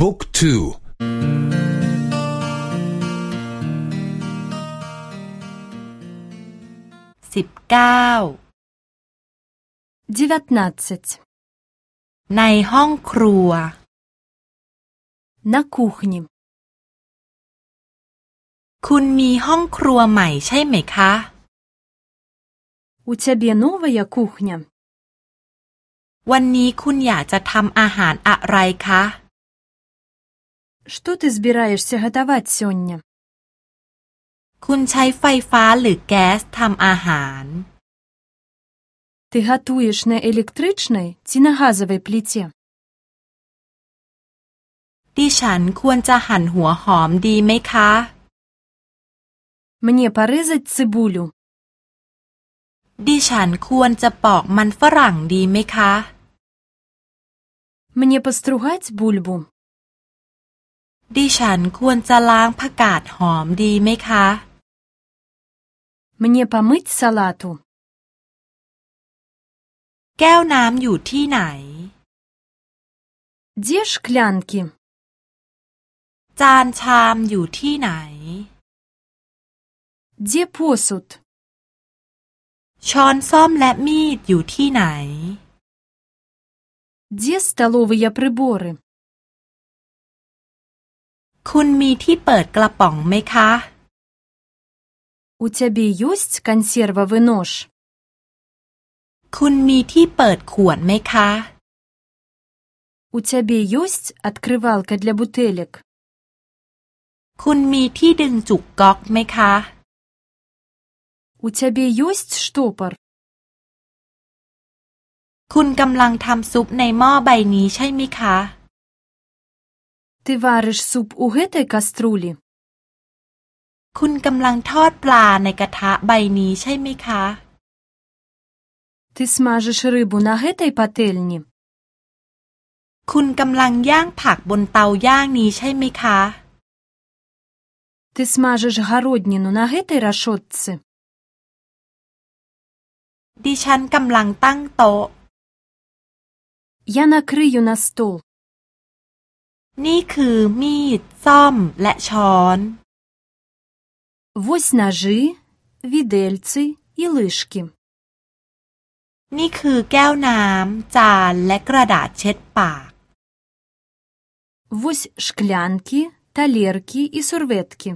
บุ๊กทูสิบเก้าในห้องครัว На кухне. คุณมีห้องครัวใหม่ใช่ไหมคะ У тебе новая кухня. วันนี้คุณอยากจะทำอาหารอะไรคะ Что ты збираешься готовать сегодня? คุณใช้ไฟฟ้าหรือแก๊สทำอาหาร Ты готуешь на электричной ці на газовой плите? ดิฉันควรจะหั่นหัวหอมดีไหมคะ Мне порезать цибулю. ดิฉันควรจะปอกมันฝรั่งดีไหมคะ Мне постругать бульбу. ดิฉันควรจะล้างผักกาดหอมดีไหมคะ Мне помыть салату. แก้วน้ำอยู่ที่ไหน Где шклянки? จานชามอยู่ที่ไหน Где посуд? ช้อนส้อมและมีดอยู่ที่ไหน Где столовые приборы? คุณมีที่เปิดกระป๋องไหมคะ У тебя есть консервовый нож? คุณมีที่เปิดขวดไหมคะ У тебя есть открывалка для бутылек? คุณมีที่ดึงจุกก๊อกไหมคะ У тебя есть штопор? คุณกำลังทำซุปในหม้อใบนี้ใช่ไหมคะ Ты варишь суп у гэтай кастрюли? คุณกำลังทอดปลาในกระทะใบนี้ใช่ไหมคะ Ты смажешь рыбу на гэтай пательне? คุณกำลังย่างผักบนเตาย่างนี้ใช่ไหมคะ Ты смажешь городнину на гэтай решетце? ดิฉันกำลังตั้งโต๊ะ Я накрою на стол. นี่คือมีด ซ่อม และช้อน Вось ножи, видельцы и лыжки. นี่คือแก้วน้ำ จานและกระดาษเช็ดปาก Вось шклянки, талерки и сурветки.